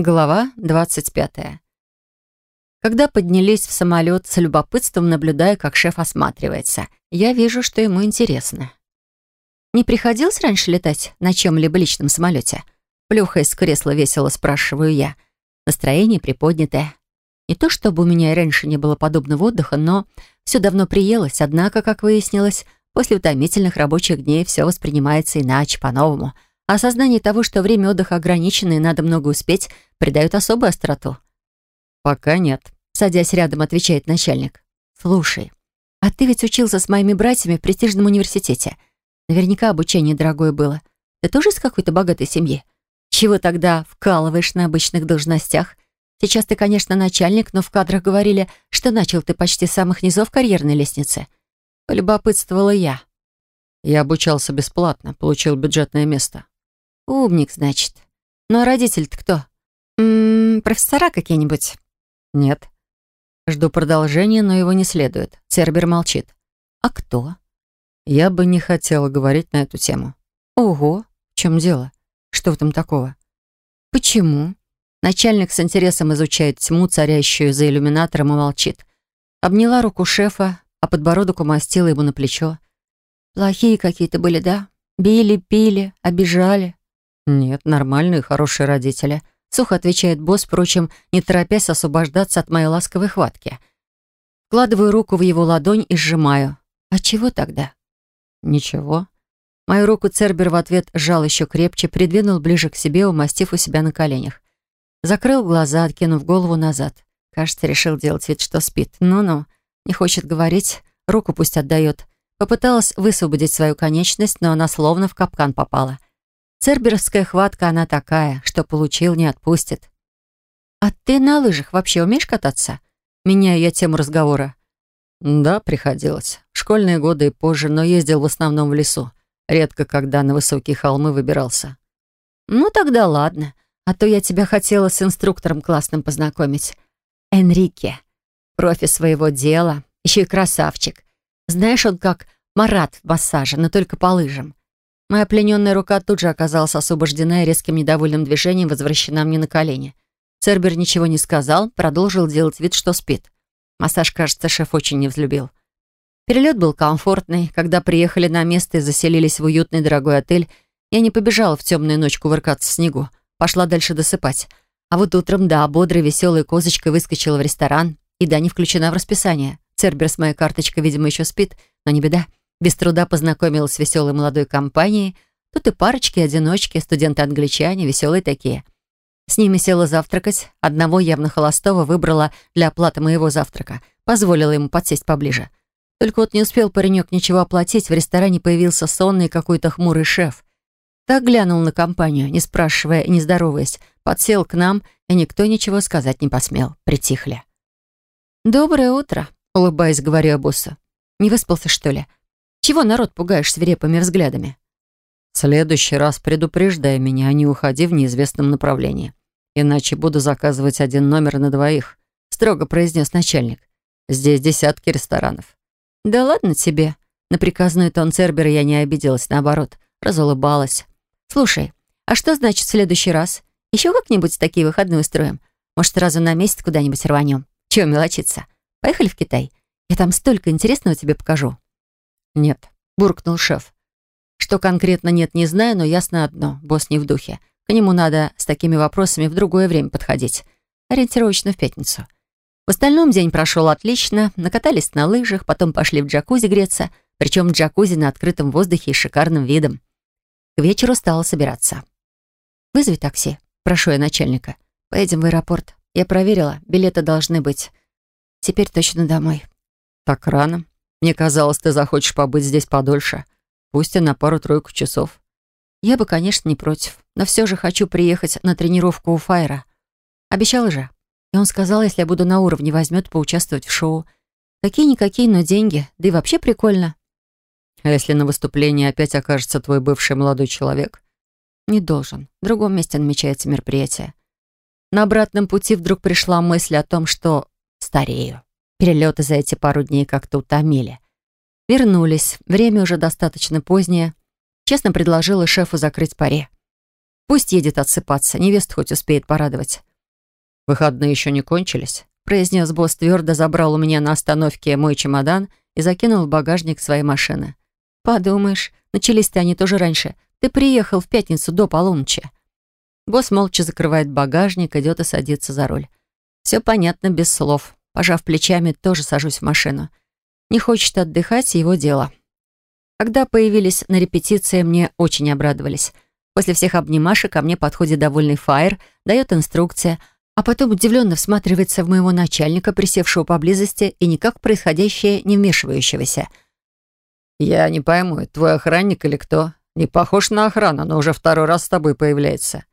Глава 25. Когда поднялись в самолет, с любопытством наблюдая, как шеф осматривается, я вижу, что ему интересно. «Не приходилось раньше летать на чем-либо личном самолете?» Плюхаясь с кресла весело спрашиваю я. Настроение приподнятое. Не то чтобы у меня и раньше не было подобного отдыха, но все давно приелось, однако, как выяснилось, после утомительных рабочих дней все воспринимается иначе, по-новому — Осознание того, что время отдыха ограничено и надо много успеть, придает особую остроту. «Пока нет», — садясь рядом, отвечает начальник. «Слушай, а ты ведь учился с моими братьями в престижном университете. Наверняка обучение дорогое было. Ты тоже из какой-то богатой семьи? Чего тогда вкалываешь на обычных должностях? Сейчас ты, конечно, начальник, но в кадрах говорили, что начал ты почти с самых низов карьерной лестницы. Полюбопытствовала я. Я обучался бесплатно, получил бюджетное место. Умник, значит. Ну а родитель-то кто? М -м, профессора какие-нибудь? Нет. Жду продолжения, но его не следует. Цербер молчит. А кто? Я бы не хотела говорить на эту тему. Ого, в чем дело? Что в этом такого? Почему? Начальник с интересом изучает тьму, царящую за иллюминатором, и молчит. Обняла руку шефа, а подбородок умастила ему на плечо. Плохие какие-то были, да? Били, пили, обижали. «Нет, нормальные, хорошие родители», — сухо отвечает босс, впрочем, не торопясь освобождаться от моей ласковой хватки. Вкладываю руку в его ладонь и сжимаю. «А чего тогда?» «Ничего». Мою руку Цербер в ответ сжал еще крепче, придвинул ближе к себе, умастив у себя на коленях. Закрыл глаза, откинув голову назад. Кажется, решил делать вид, что спит. Ну-ну, не хочет говорить, руку пусть отдает. Попыталась высвободить свою конечность, но она словно в капкан попала. Церберовская хватка она такая, что получил, не отпустит. «А ты на лыжах вообще умеешь кататься?» Меняю я тему разговора. «Да, приходилось. Школьные годы и позже, но ездил в основном в лесу. Редко, когда на высокие холмы выбирался». «Ну, тогда ладно. А то я тебя хотела с инструктором классным познакомить. Энрике. Профи своего дела. Еще и красавчик. Знаешь, он как Марат в массаже, но только по лыжам. Моя плененная рука тут же оказалась освобождена и резким недовольным движением возвращена мне на колени. Цербер ничего не сказал, продолжил делать вид, что спит. Массаж, кажется, шеф очень не взлюбил. Перелет был комфортный. Когда приехали на место и заселились в уютный дорогой отель, я не побежала в темную ночь кувыркаться в снегу. Пошла дальше досыпать. А вот утром, да, бодрой, веселой козочкой выскочила в ресторан. И да, не включена в расписание. Цербер с моей карточкой, видимо, еще спит, но не беда. Без труда познакомилась с веселой молодой компанией. Тут и парочки, одиночки, студенты-англичане, веселые такие. С ними села завтракать. Одного явно холостого выбрала для оплаты моего завтрака. Позволила ему подсесть поближе. Только вот не успел паренек ничего оплатить, в ресторане появился сонный какой-то хмурый шеф. Так глянул на компанию, не спрашивая и не здороваясь, подсел к нам, и никто ничего сказать не посмел. Притихли. «Доброе утро», — улыбаясь, говорю я боссу. «Не выспался, что ли?» Чего народ пугаешь свирепыми взглядами? В следующий раз предупреждай меня, а не уходи в неизвестном направлении. Иначе буду заказывать один номер на двоих», — строго произнес начальник. «Здесь десятки ресторанов». «Да ладно тебе». На приказной тон Цербера я не обиделась, наоборот, разулыбалась. «Слушай, а что значит следующий раз? Еще как-нибудь такие выходные устроим? Может, сразу на месяц куда-нибудь рванем? Чего мелочиться? Поехали в Китай. Я там столько интересного тебе покажу». «Нет», — буркнул шеф. Что конкретно нет, не знаю, но ясно одно. Босс не в духе. К нему надо с такими вопросами в другое время подходить. Ориентировочно в пятницу. В остальном день прошел отлично. Накатались на лыжах, потом пошли в джакузи греться. Причем в джакузи на открытом воздухе и шикарным видом. К вечеру стало собираться. «Вызови такси», — прошу я начальника. «Поедем в аэропорт. Я проверила, билеты должны быть. Теперь точно домой». «Так рано», мне казалось, ты захочешь побыть здесь подольше, пусть и на пару-тройку часов. Я бы, конечно, не против, но все же хочу приехать на тренировку у Файра. Обещал же. И он сказал, если я буду на уровне, возьмет поучаствовать в шоу. Какие-никакие, но деньги. Да и вообще прикольно. А если на выступлении опять окажется твой бывший молодой человек? Не должен. В другом месте намечается мероприятие. На обратном пути вдруг пришла мысль о том, что старею. Перелеты за эти пару дней как-то утомили. Вернулись. Время уже достаточно позднее. Честно предложила шефу закрыть паре. Пусть едет отсыпаться, невест хоть успеет порадовать. «Выходные еще не кончились», — произнес босс твердо, забрал у меня на остановке мой чемодан и закинул в багажник своей машины. «Подумаешь, начались-то они тоже раньше. Ты приехал в пятницу до полуночи». Босс молча закрывает багажник, идет и садится за руль. Все понятно, без слов. Пожав плечами, тоже сажусь в машину. Не хочет отдыхать, его дело. Когда появились на репетиции, мне очень обрадовались. После всех обнимашек ко мне подходит довольный Фаер, дает инструкция, а потом удивленно всматривается в моего начальника, присевшего поблизости и никак в происходящее не вмешивающегося. «Я не пойму, твой охранник или кто? Не похож на охрану, но уже второй раз с тобой появляется».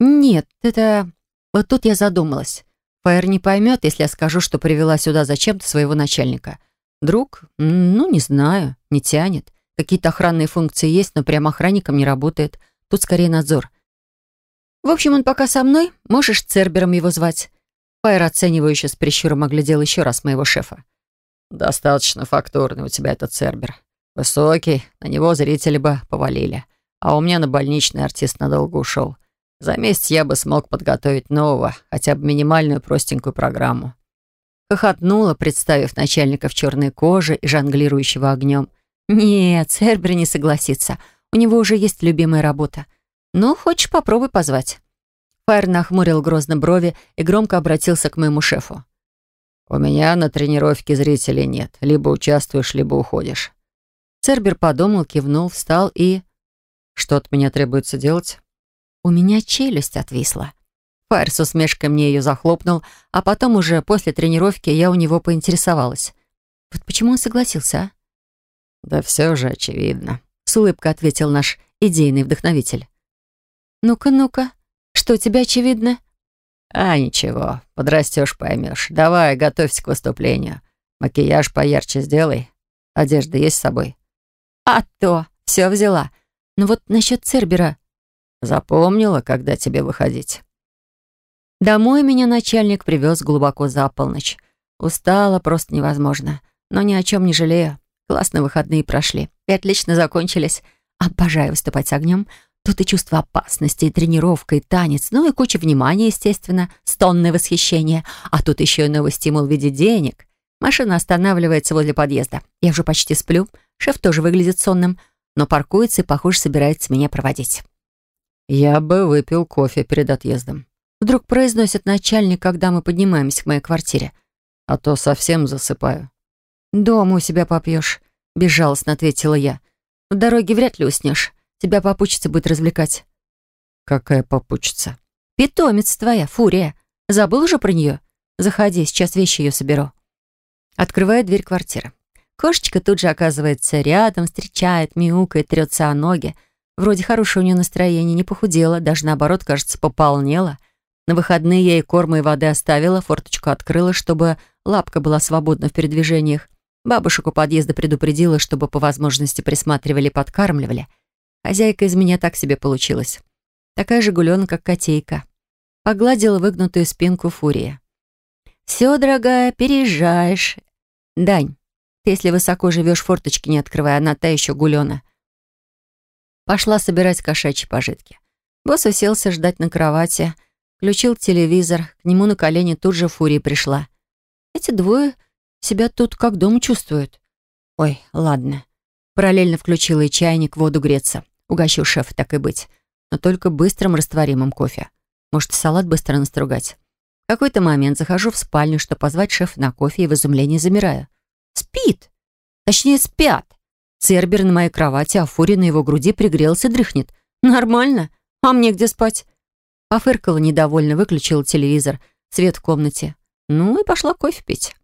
«Нет, это...» Вот тут я задумалась. Фаер не поймет, если я скажу, что привела сюда зачем-то своего начальника. Друг? Ну, не знаю, не тянет. Какие-то охранные функции есть, но прямо охранником не работает. Тут скорее надзор. В общем, он пока со мной. Можешь Цербером его звать. Фаер оценивающе с прищуром оглядел еще раз моего шефа. «Достаточно фактурный у тебя этот Цербер. Высокий, на него зрители бы повалили. А у меня на больничный артист надолго ушел. За месяц я бы смог подготовить нового, хотя бы минимальную простенькую программу. Хохотнула, представив начальника в черной коже и жонглирующего огнем. Нет, Цербер не согласится. У него уже есть любимая работа. Ну, хочешь, попробуй позвать. Фаер нахмурил грозно брови и громко обратился к моему шефу. «У меня на тренировке зрителей нет. Либо участвуешь, либо уходишь». Цербер подумал, кивнул, встал и... «Что от меня требуется делать?» У меня челюсть отвисла. Фаер с усмешкой мне ее захлопнул, а потом уже после тренировки я у него поинтересовалась. Вот почему он согласился, а? «Да все же очевидно», — с улыбкой ответил наш идейный вдохновитель. «Ну-ка, ну-ка, что тебе очевидно?» «А, ничего, подрастешь, поймешь. Давай, готовься к выступлению. Макияж поярче сделай. Одежда есть с собой?» «А то, все взяла. Но вот насчет Цербера Запомнила, когда тебе выходить?» Домой меня начальник привез глубоко за полночь. Устала просто невозможно. Но ни о чем не жалею. Классные выходные прошли. И отлично закончились. Обожаю выступать с огнем. Тут и чувство опасности, и тренировка, и танец, ну и куча внимания, естественно, стонное восхищение. А тут еще и новый стимул в виде денег. Машина останавливается возле подъезда. Я уже почти сплю. Шеф тоже выглядит сонным, но паркуется и, похоже, собирается меня проводить. «Я бы выпил кофе перед отъездом», — вдруг произносит начальник, когда мы поднимаемся к моей квартире. «А то совсем засыпаю». «Дома у себя попьешь», — безжалостно ответила я. «В дороге вряд ли уснешь. Тебя попутчица будет развлекать». «Какая попутчица?» «Питомец твоя, Фурия. Забыл уже про нее? Заходи, сейчас вещи ее соберу». Открываю дверь квартиры. Кошечка тут же оказывается рядом, встречает, мяукает, трется о ноги. Вроде хорошее у нее настроение, не похудела, даже наоборот, кажется, пополнела. На выходные я ей корма и воды оставила, форточку открыла, чтобы лапка была свободна в передвижениях. Бабушек у подъезда предупредила, чтобы по возможности присматривали и подкармливали. Хозяйка из меня так себе получилась. Такая же гуленка, как котейка. Погладила выгнутую спинку фурии. «Все, дорогая, переезжаешь. Дань, ты если высоко живешь, форточки не открывай, она та еще гулена. Пошла собирать кошачьи пожитки. Босс уселся ждать на кровати, включил телевизор, к нему на колени тут же фурия пришла. Эти двое себя тут как дома чувствуют. Ой, ладно. Параллельно включила и чайник, воду греться. Угощу шефа, так и быть. Но только быстрым растворимым кофе. Может, салат быстро настругать. В какой-то момент захожу в спальню, чтобы позвать шефа на кофе, и в изумлении замираю. Спит. Точнее, спят. Цербер на моей кровати, а Фури на его груди пригрелся, дрыхнет. Нормально. А мне где спать? Пофыркала недовольно, выключила телевизор, свет в комнате. Ну и пошла кофе пить.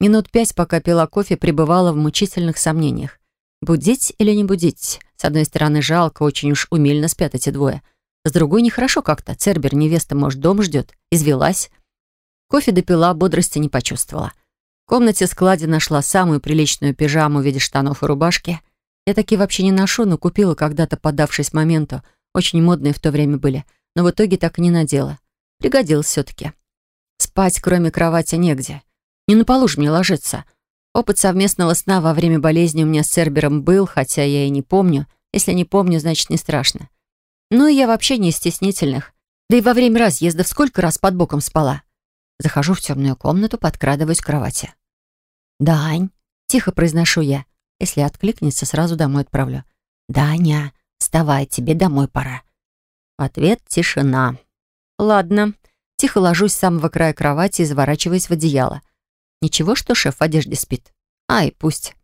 Минут пять, пока пила кофе, пребывала в мучительных сомнениях. Будить или не будить? С одной стороны, жалко, очень уж умельно спят эти двое. С другой, нехорошо как-то. Цербер, невеста, может, дом ждет. Извелась. Кофе допила, бодрости не почувствовала. Комнате складе нашла самую приличную пижаму в виде штанов и рубашки. Я такие вообще не ношу, но купила когда-то, поддавшись моменту. Очень модные в то время были, но в итоге так и не надела. Пригодилась все-таки. Спать, кроме кровати, негде. Не на полу же мне ложиться. Опыт совместного сна во время болезни у меня с Цербером был, хотя я и не помню. Если не помню, значит, не страшно. Ну и я вообще не из стеснительных. Да и во время разъездов сколько раз под боком спала. Захожу в темную комнату, подкрадываюсь к кровати. «Дань», — тихо произношу я. Если откликнется, сразу домой отправлю. «Даня, вставай, тебе домой пора». Ответ тишина. «Ладно». Тихо ложусь с самого края кровати и заворачиваюсь в одеяло. Ничего, что шеф в одежде спит. Ай, пусть.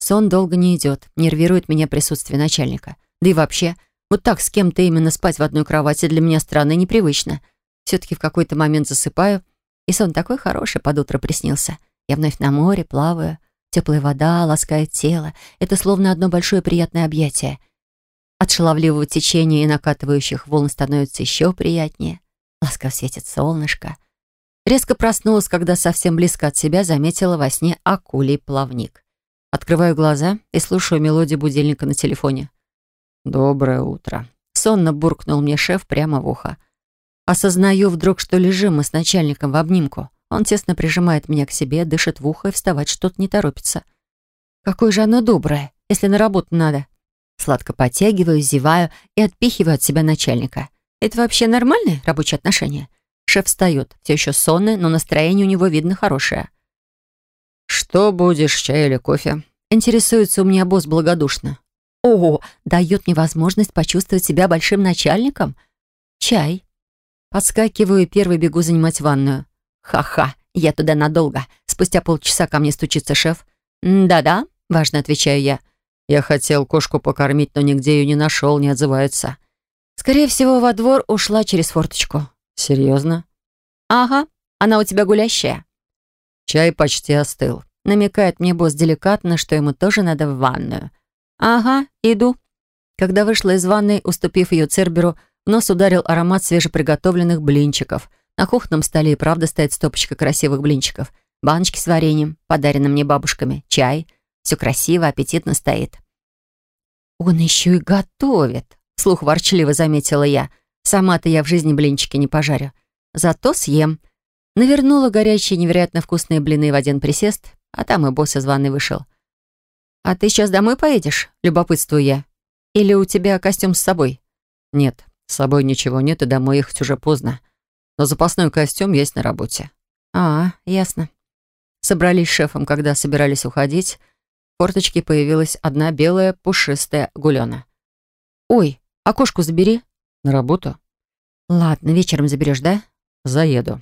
Сон долго не идет, нервирует меня присутствие начальника. Да и вообще, вот так с кем-то именно спать в одной кровати для меня странно и непривычно. Все-таки в какой-то момент засыпаю, и сон такой хороший под утро приснился. Я вновь на море, плаваю, теплая вода ласкает тело. Это словно одно большое приятное объятие. От шаловливого течения и накатывающих волн становится еще приятнее. Ласкав светит солнышко. Резко проснулась, когда совсем близко от себя заметила во сне акулий плавник. Открываю глаза и слушаю мелодию будильника на телефоне. «Доброе утро», — сонно буркнул мне шеф прямо в ухо. Осознаю вдруг, что лежим мы с начальником в обнимку. Он тесно прижимает меня к себе, дышит в ухо и вставать что-то не торопится. Какое же оно доброе, если на работу надо. Сладко потягиваю, зеваю и отпихиваю от себя начальника. Это вообще нормальные рабочие отношения? Шеф встает, все еще сонный, но настроение у него видно хорошее. «Что будешь, чай или кофе?» Интересуется у меня босс благодушно. Ого, дает мне возможность почувствовать себя большим начальником. Чай. Подскакиваю и первый бегу занимать ванную. Ха-ха, я туда надолго. Спустя полчаса ко мне стучится шеф. «Да-да», — важно отвечаю я. «Я хотел кошку покормить, но нигде ее не нашел, не отзывается». Скорее всего, во двор ушла через форточку. «Серьезно?» «Ага, она у тебя гулящая». Чай почти остыл. Намекает мне босс деликатно, что ему тоже надо в ванную. «Ага, иду». Когда вышла из ванной, уступив ее Церберу, нос ударил аромат свежеприготовленных блинчиков. На кухонном столе и правда стоит стопочка красивых блинчиков. Баночки с вареньем, подаренным мне бабушками, чай. Все красиво, аппетитно стоит. «Он еще и готовит», — слух ворчливо заметила я. «Сама-то я в жизни блинчики не пожарю. Зато съем. Навернула горячие невероятно вкусные блины в один присест, а там и босс из ванной вышел. «А ты сейчас домой поедешь?» — любопытствую я. «Или у тебя костюм с собой?» «Нет, с собой ничего нет, и домой ехать уже поздно. Но запасной костюм есть на работе». «А, ясно». Собрались с шефом, когда собирались уходить. В форточке появилась одна белая пушистая гулёна. «Ой, окошку забери». «На работу?» «Ладно, вечером заберешь, да?» «Заеду».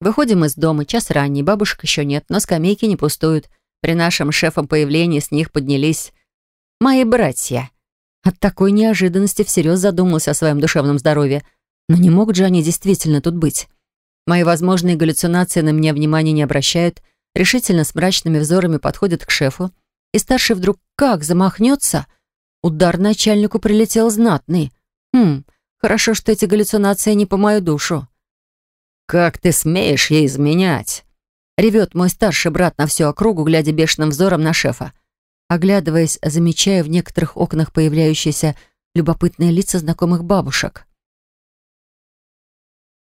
Выходим из дома, час ранний, бабушек еще нет, но скамейки не пустуют. При нашем шефом появлении с них поднялись мои братья. От такой неожиданности всерьез задумался о своем душевном здоровье. Но не могут же они действительно тут быть. Мои возможные галлюцинации на меня внимания не обращают, решительно с мрачными взорами подходят к шефу. И старший вдруг как замахнется. Удар начальнику прилетел знатный. Хм, хорошо, что эти галлюцинации не по мою душу. «Как ты смеешь ей изменять?» Ревет мой старший брат на всю округу, глядя бешеным взором на шефа. Оглядываясь, замечая в некоторых окнах появляющиеся любопытные лица знакомых бабушек.